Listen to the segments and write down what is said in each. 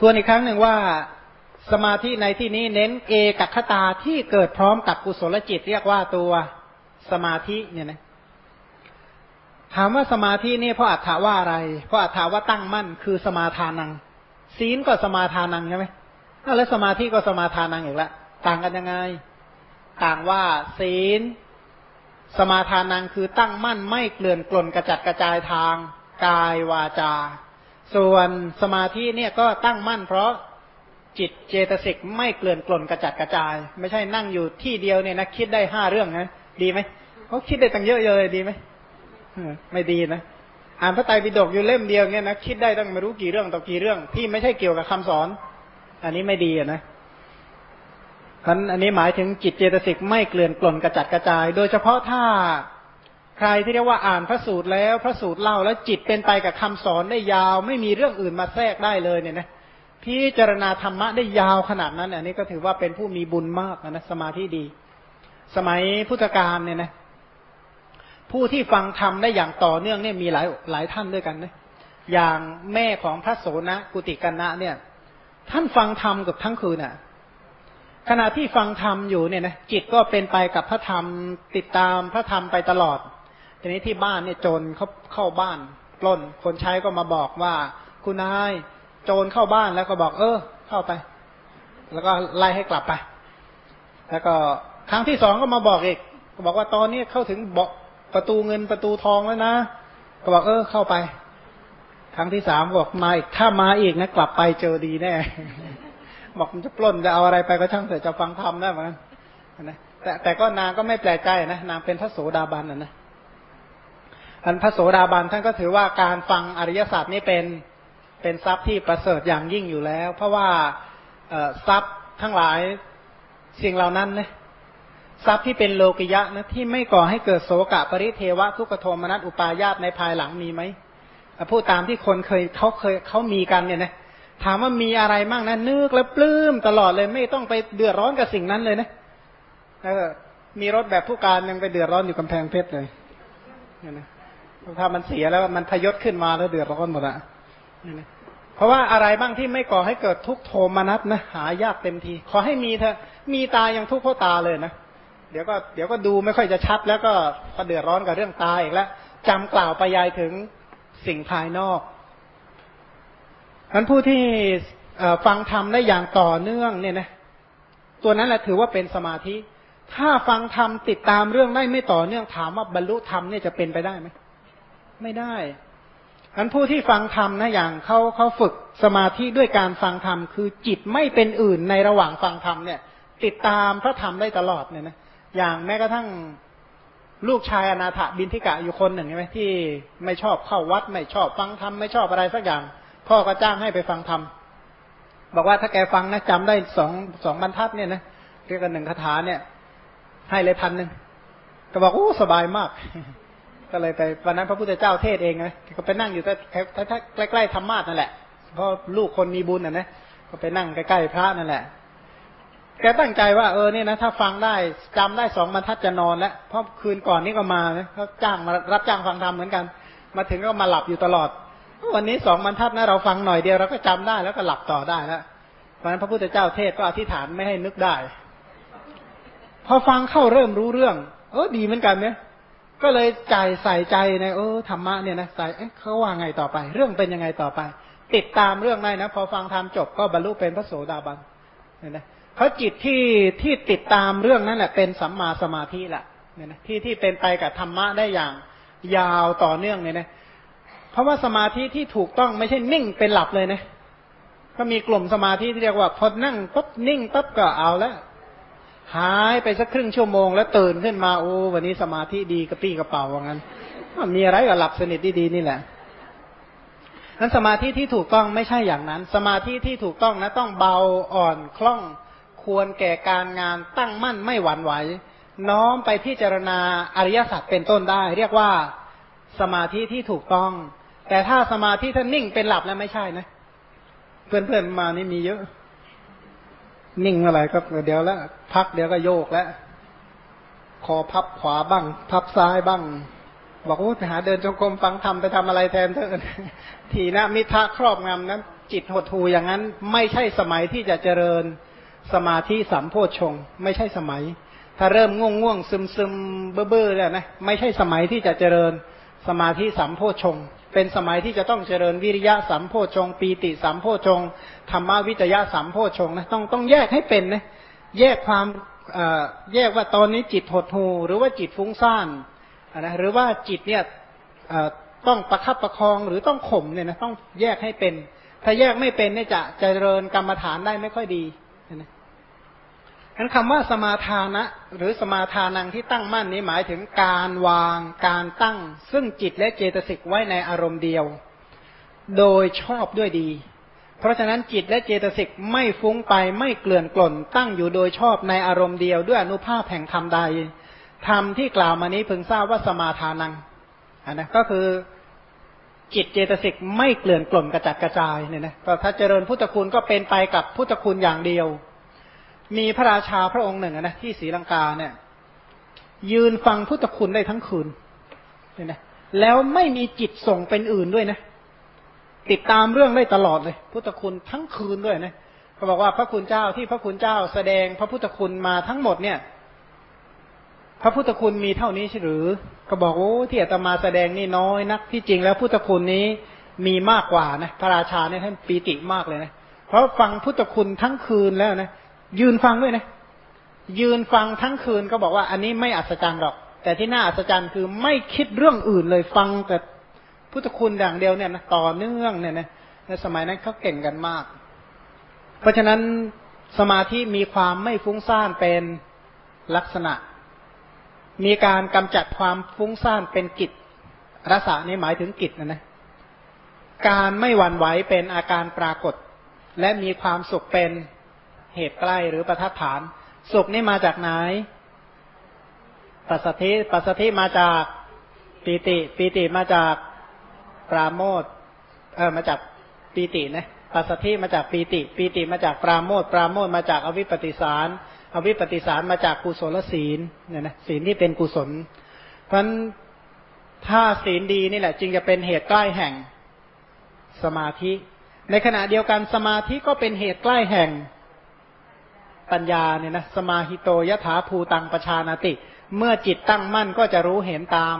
ทวนอีกครั้งหนึ่งว่าสมาธิในที่นี้เน้นเอกคตาที่เกิดพร้อมกับกุศลจิต เรียกว่าตัวสมาธิเนี่ยนะถามว่าสมาธินี่เพราะอัฏฐาว่าอะไร เพราะอัฏฐาว่าตั้งมั่นคือสมาทานัง ศีลก็สมาทานังใช่ไหมแล้วสมาธิก็สมาทานังอีกแล้วต่างกันยังไง ต่างว่าศีล สมาทานังคือตั้งมั่นไม่เกลื่อนกล่นกระจัดกระจายทาง กายวาจา ส่วนสมาธิเนี่ยก็ตั้งมั่นเพราะจิตเจตสิกไม่เกลื่อนกล่นกระจัดกระจาย ไม่ใช่นั่งอยู่ที่เดียวเนี่ยนะคิดได้ห้าเรื่องนะดีไหมเขาคิดได้ตั้งเยอะเลยดีไหมไม่ดีนะอ่านพระไตรปิฎกอยู่เล่มเดียวเนี่ยนะคิดได้ตั้งไม่รู้กี่เรื่องต่อกี่เรื่อง ที่ไม่ใช่เกี่ยวกับคำสอน อันนี้ไม่ดีอะนะพันอันนี้หมายถึงจิตเจตสิกไม่เกลื่อนกล่นกระจัดกระจาย โดยเฉพาะถ้า ใครที่เรียกว่าอ่านพระสูตรแล้ว พระสูตรเล่าแล้วจิตเป็นไปกับคำสอนได้ยาว ไม่มีเรื่องอื่นมาแทรกได้เลยเนี่ยนะพิจารณาธรรมะได้ยาวขนาดนั้น อันนี้ก็ถือว่าเป็นผู้มีบุญมากนะสมาธิดี สมัยพุทธกาลเนี่ยนะผู้ที่ฟังธรรมได้อย่างต่อเนื่องเนี่ยมีหลายหลายท่านด้วยกันนะอย่างแม่ของพระโสนะกุติกันนะเนี่ย ท่านฟังธรรมกับทั้งคืนอะ ขณะที่ฟังธรรมอยู่เนี่ยนะจิตก็เป็นไปกับพระธรรมติดตามพระธรรมไปตลอด ทีนี้ที่บ้านเนี่ยโจรเขาเข้าบ้านปล้น คนใช้ก็มาบอกว่า คุณนายโจรเข้าบ้านแล้วก็บอก เออ เข้าไป แล้วก็ไล่ให้กลับไป แล้วก็ครั้งที่สองก็มาบอกอีกก็บอกว่าตอนนี้เข้าถึงบาะประตูเงินประตูทองแล้วนะก็บอกเออ เข้าไป ครั้งที่สามบอกมาอีกถ้ามาอีกนะกลับไปเจอดีแน่บอกมันจะปล้นจะเอาอะไรไปก็ช่างแต่จะฟังธรรมได้เหมือนกันนะแต่แต่ก็นางก็ไม่แปลกใจนะนางเป็นพระโสดาบันนะนะ อันพระโสดาบันท่านก็ถือว่าการฟังอริยศาสตร์นี่เป็นเป็นทรัพย์ที่ประเสริฐอย่างยิ่งอยู่แล้ว เพราะว่าทรัพย์ทั้งหลายสิ่งเหล่านั้นนะทรัพย์ที่เป็นโลกิยะนะที่ไม่ก่อให้เกิดโสกะปริเทวะทุกโทมนัสอุปายาตในภายหลังมีไหมพูดตามที่คนเคยเขาเคยเขามีกันเนี่ยนะถามว่ามีอะไรมั่งนะนึกแล้วปลื้มตลอดเลยไม่ต้องไปเดือดร้อนกับสิ่งนั้นเลยนะแล้วมีรถแบบผู้การยังไปเดือดร้อนอยู่กำแพงเพชรเลยเนี่ยนะ ถ้ามันเสียแล้วมันพยศขึ้นมาแล้วเดือดร้อนหมดอะเพราะว่าอะไรบ้างที่ไม่ก่อให้เกิดทุกโทมนัสนะหายากเต็มที ขอให้มีเถอะมีตายังทุกข์เพราะตาเลยนะเดี๋ยวก็เดี๋ยวก็ดูไม่ค่อยจะชัด แล้วก็ก็เดือดร้อนกับเรื่องตาอีกแล้วจำกล่าวไปยายถึงสิ่งภายนอกนั้นผู้ที่ฟังธรรมได้อย่างต่อเนื่องเนี่ยนะตัวนั้นแหละถือว่าเป็นสมาธิ ถ้าฟังธรรมติดตามเรื่องได้ไม่ต่อเนื่องถามว่าบรรลุธรรมเนี่ยจะเป็นไปได้ไหม ไม่ได้อันผู้ที่ฟังธรรมนะอย่างเขาเขาฝึกสมาธิด้วยการฟังธรรมคือจิตไม่เป็นอื่นในระหว่างฟังธรรมเนี่ย ติดตามพระธรรมได้ตลอดเนี่ยนะอย่างแม้กระทั่งลูกชายอนาถบินทิกะอยู่คนหนึ่งใช่ไหมที่ไม่ชอบเข้าวัด ไม่ชอบฟังธรรมไม่ชอบอะไรสักอย่าง พ่อก็จ้างให้ไปฟังธรรมบอกว่าถ้าแกฟังนะจำได้สองสองบรรทัดเนี่ยนะเรียกกันหนึ่งคาถาเนี่ย ให้เลยพันหนึ่งก็บอกโอ้สบายมาก ก็เลยไปวันนั้นพระพุทธเจ้าเทศเองนะก็ไปนั่งอยู่ใกล้ๆธรรมาสนั่นแหละเพราะลูกคนมีบุญอะนะก็ไปนั่งใกล้ๆพระนั่นแหละแกตั้งใจว่าเออเนี่ยนะถ้าฟังได้จำได้สองบรรทัดจะนอนแล้วเพราะคืนก่อนนี่ก็มาเขาจ้างมารับจ้างฟังธรรมเหมือนกัน มาถึงก็มาหลับอยู่ตลอด วันนี้สองบรรทัดนะเราฟังหน่อยเดียวเราก็จำได้แล้วก็หลับต่อได้แล้วเพราะนั้นพระพุทธเจ้าเทศก็อธิษฐานไม่ให้นึกได้ พอฟังเข้าเริ่มรู้เรื่อง เออดีเหมือนกันเนี่ย ก็เลยใจใส่ใจในเออธรรมะเนี่ยนะใส่เอ๊ะเขาว่าไงต่อไป เรื่องเป็นยังไงต่อไป ติดตามเรื่องได้นะ พอฟังธรรมจบก็บรรลุเป็นพระโสดาบันเนี่ยนะเขาจิตที่ที่ติดตามเรื่องนั้นแหละเป็นสัมมาสมาธิแหละเนี่ยนะที่ที่เป็นไปกับธรรมะได้อย่างยาวต่อเนื่องเนี่ยนะเพราะว่าสมาธิที่ถูกต้องไม่ใช่นิ่งเป็นหลับเลยนะก็มีกลุ่มสมาธิที่เรียกว่าพอนั่งปุ๊บนิ่งปุ๊บก็เอาแล้ว หายไปสักครึ่งชั่วโมง แล้วตื่นขึ้นมาโอ้วันนี้สมาธิดีกระปี้กระเป๋าว่างั้นมีอะไรก็หลับสนิทดีๆนี่แหละนั้นสมาธิที่ถูกต้องไม่ใช่อย่างนั้น สมาธิที่ถูกต้องนะต้องเบาอ่อนคล่องควรแก่การงานตั้งมั่นไม่หวั่นไหว น้อมไปพิจารณาอริยสัจเป็นต้นได้ เรียกว่าสมาธิที่ถูกต้อง แต่ถ้าสมาธิท่านนิ่งเป็นหลับแล้วไม่ใช่นะ เพื่อนๆมานี่มีเยอะ นิ่งเมื่อไหร่ก็เดี๋ยวแล้วพักเดี๋ยวก็โยกแล้วคอพับขวาบ้าง พับซ้ายบ้าง บอกว่าไปหาเดินจงกรมฟังธรรมไปทำอะไรแทนเถอะทีนะมิทะครอบงำนั้น จิตหดหูอย่างนั้น ไม่ใช่สมัยที่จะเจริญสมาธิสัมโพชง ไม่ใช่สมัย ถ้าเริ่มง่วงง่วงซึมซึมเบ้อเบ้อแล้วนะไม่ใช่สมัยที่จะเจริญสมาธิสัมโพชง เป็นสมัยที่จะต้องเจริญวิริยะสัมโพชงปีติสัมโพชงธรรมวิจยะสัมโพชงนะต้องต้องแยกให้เป็นนะแยกความแยกว่าตอนนี้จิตหดหูหรือว่าจิตฟุ้งซ่านนะหรือว่าจิตเนี่ยต้องประคับประคองหรือต้องข่มเนี่ยนะต้องแยกให้เป็น ถ้าแยกไม่เป็นเนี่ยจะจะเจริญกรรมฐานได้ไม่ค่อยดี นั้นคำว่าสมาทานะ หรือสมาทานังที่ตั้งมั่นนี้หมายถึงการวางการตั้ง ซึ่งจิตและเจตสิกไว้ในอารมณ์เดียว โดยชอบด้วยดี เพราะฉะนั้นจิตและเจตสิกไม่ฟุ้งไปไม่เกลื่อนกล่น ตั้งอยู่โดยชอบในอารมณ์เดียว ด้วยอนุภาพแห่งธรรมใดธรรมที่กล่าวมานี้พึงทราบว่าสมาทานังอันนะก็คือจิตเจตสิกไม่เกลื่อนกล่นกระจัดกระจายเนี่ยนะถ้าเจริญพุทธคุณก็เป็นไปกับพุทธคุณอย่างเดียว มีพระราชาพระองค์หนึ่งนะที่ศรีลังกาเนี่ย ยืนฟังพุทธคุณได้ทั้งคืนเนี่ยนะแล้วไม่มีจิตส่งเป็นอื่นด้วยนะ ติดตามเรื่องได้ตลอดเลย พุทธคุณทั้งคืนด้วยนะเขาบอกว่าพระคุณเจ้าที่พระคุณเจ้าแสดงพระพุทธคุณมาทั้งหมดเนี่ย พระพุทธคุณมีเท่านี้ใช่หรือ ก็บอกโอ้ที่อาตมาแสดงนี่น้อยนักที่จริงแล้วพุทธคุณนี้มีมากกว่านะพระราชาเนี่ยท่านปีติมากเลยนะเพราะฟังพุทธคุณทั้งคืนแล้วนะ ยืนฟังด้วยนะ ยืนฟังทั้งคืนก็บอกว่า อันนี้ไม่อัศจรรย์หรอก แต่ที่น่าอัศจรรย์คือไม่คิดเรื่องอื่นเลยฟังแต่พุทธคุณอย่างเดียวเนี่ยนะต่อเนื่องเนี่ยนะในสมัยนั้นเขาเก่งกันมาก เพราะฉะนั้นสมาธิมีความไม่ฟุ้งซ่านเป็นลักษณะ มีการกำจัดความฟุ้งซ่านเป็นกิจรสะนี่หมายถึงกิจนะนะการไม่หวั่นไหวเป็นอาการปรากฏ และมีความสุขเป็น เหตุใกล้หรือประทัดฐาน สุขนี่มาจากไหน ปัสสธิปัสสธิมาจากปีติ ปีติมาจากปราโมทเออมาจากปีตินะปัสสธิมาจากปีติ ปีติมาจากปราโมทปราโมทมาจากอวิปปิสาร อวิปปิสารมาจากกุศลศีลเนี่ยนะศีลที่เป็นกุศล เพราะถ้าศีลดีนี่แหละ จึงจะเป็นเหตุใกล้แห่งสมาธิ ในขณะเดียวกันสมาธิก็เป็นเหตุใกล้แห่ง ปัญญาเนี่ยนะสมาหิโตยถาภูตังประชานาติ เมื่อจิตตั้งมั่นก็จะรู้เห็นตาม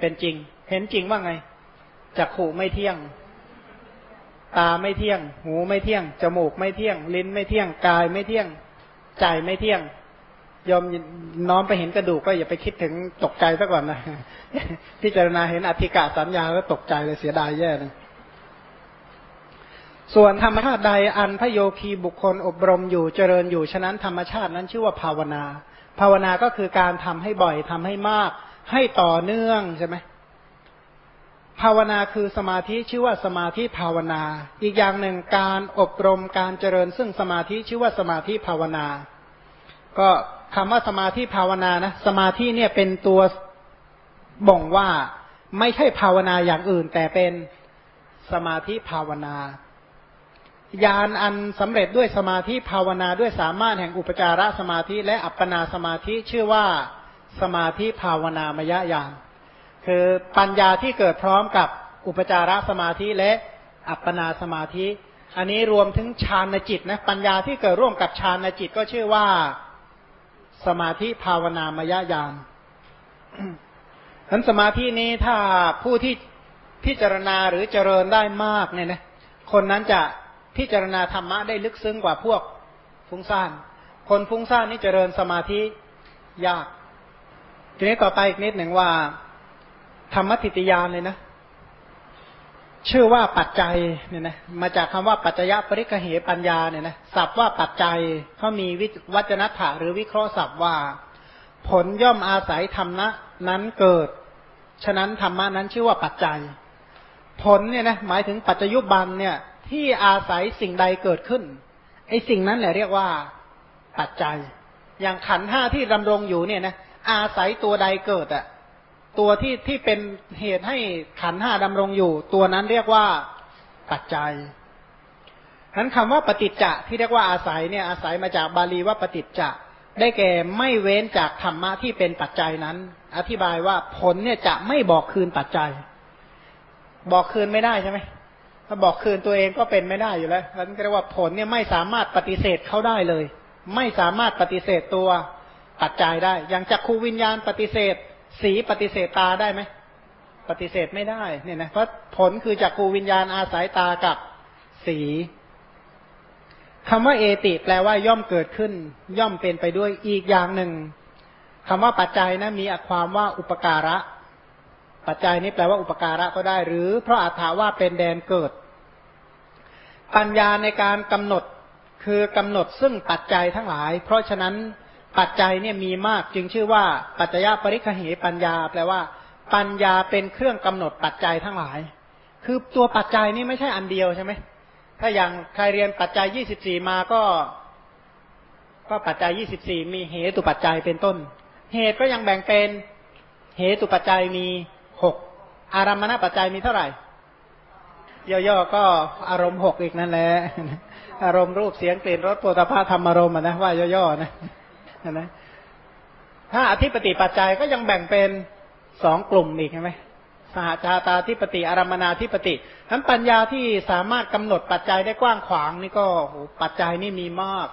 เป็นจริง เห็นจริงว่าไงจักขู่ไม่เที่ยง ตาไม่เที่ยง หูไม่เที่ยง จมูกไม่เที่ยง ลิ้นไม่เที่ยง กายไม่เที่ยง ใจไม่เที่ยงยอมน้อมไปเห็นกระดูกก็อย่าไปคิดถึงตกใจซะก่อนนะพิจารณาเห็นอธิกาสัญญาก็ตกใจเลยเสียดายแย่เลย ส่วนธรรมชาติใดอันพระโยคีบุคคลอบรมอยู่เจริญอยู่ฉะนั้นธรรมชาตินั้นชื่อว่าภาวนา ภาวนาก็คือการทำให้บ่อยทำให้มาก ให้ต่อเนื่องใช่ไหมภาวนาคือสมาธิชื่อว่าสมาธิภาวนา อีกอย่างหนึ่งการอบรมการเจริญ ซึ่งสมาธิชื่อว่าสมาธิภาวนา ก็คำว่าสมาธิภาวนานะสมาธิเนี่ยเป็นตัวบ่งว่าไม่ใช่ภาวนาอย่างอื่น แต่เป็นสมาธิภาวนา ญาณอันสำเร็จด้วยสมาธิภาวนาด้วยสามารถแห่งอุปจารสมาธิและอัปปนาสมาธิชื่อว่าสมาธิภาวนามยญาณคือปัญญาที่เกิดพร้อมกับอุปจารสมาธิและอัปปนาสมาธิ อันนี้รวมถึงฌานจิตนะปัญญาที่เกิดร่วมกับฌานจิตก็ชื่อว่าสมาธิภาวนามยญาณนั้นสมาธินี้ถ้าผู้ที่พิจารณาหรือเจริญได้มากเนี่ยนะคนนั้นจะ พิจารณาธรรมะได้ลึกซึ้งกว่าพวกฟุ้งซ่าน คนฟุ้งซ่านนี่เจริญสมาธิยาก ทีนี้ต่อไปอีกนิดหนึ่งว่า ธรรมทิฏยานเลยนะ ชื่อว่าปัจจัยเนี่ยนะมาจากคำว่าปัจจยปริกเหปัญญาเนี่ยนะศัพท์ว่าปัจจัยเขามีวัจนัตถะหรือวิเคราะห์ศัพท์ว่า ผลย่อมอาศัยธรรมะนั้นเกิด ฉะนั้นธรรมะนั้นชื่อว่าปัจจัย ผลเนี่ยนะหมายถึงปัจจยุบันเนี่ย ที่อาศัยสิ่งใดเกิดขึ้นไอ้สิ่งนั้นแหละเรียกว่าปัจจัย อย่างขันห้าที่ดำรงอยู่เนี่ยนะอาศัยตัวใดเกิดอะตัวที่ที่เป็นเหตุให้ขันห้าดำรงอยู่ ตัวนั้นเรียกว่าปัจจัยนั้นคำว่าปฏิจจะที่เรียกว่าอาศัยเนี่ยอาศัยมาจากบาลีว่าปฏิจจะได้แก่ไม่เว้นจากธรรมะที่เป็นปัจจัยนั้น อธิบายว่าผลเนี่ยจะไม่บอกคืนปัจจัย บอกคืนไม่ได้ใช่ไหม ถ้าบอกคืนตัวเองก็เป็นไม่ได้อยู่แล้วนั้นเรียกว่าผลเนี่ยไม่สามารถปฏิเสธเขาได้เลย ไม่สามารถปฏิเสธตัวปัจจัยได้ อย่างจักขูวิญญาณปฏิเสธ สีปฏิเสธตาได้ไหมปฏิเสธไม่ได้เนี่ยนะเพราะผลคือจักขูวิญญาณอาศัยตากับสีคำว่าเอติ แปลว่าย่อมเกิดขึ้น ย่อมเป็นไปด้วยอีกอย่างหนึ่งคำว่าปัจจัยนะมีความว่าอุปการะ ปัจจัยนี้แปลว่าอุปการะก็ได้ หรือเพราะอาถาว่าเป็นแดนเกิด ปัญญาในการกำหนดคือกำหนดซึ่งปัจจัยทั้งหลาย เพราะฉะนั้นปัจจัยเนี่ยมีมากจึงชื่อว่าปัจจยปริคเหปัญญา แปลว่า ปัญญาเป็นเครื่องกำหนดปัจจัยทั้งหลาย คือตัวปัจจัยนี่ไม่ใช่อันเดียวใช่ไหมถ้าอย่างใครเรียนปัจจัยยี่สิบสี่มาก็ ก็ปัจจัยยี่สิบสี่มีเหตุปัจจัยเป็นต้น เหตุก็ยังแบ่งเป็นเหตุปัจจัยมี หกอารมณปัจจัยมีเท่าไหร่ย่อๆก็อารมณ์หกอีกนั่นแหละอารมณ์รูปเสียงกลิ่นรสโผฏฐาธรรมอารมณ์นะว่าย่อๆนะนะถ้าอธิปติปัจจัยก็ยังแบ่งเป็นสองกลุ่มอีกใช่ไหมสหชาตาธิปติอารมนาธิปติทั้นปัญญาที่สามารถกำหนดปัจจัยได้กว้างขวางนี่ก็ปัจจัยนี่มีมาก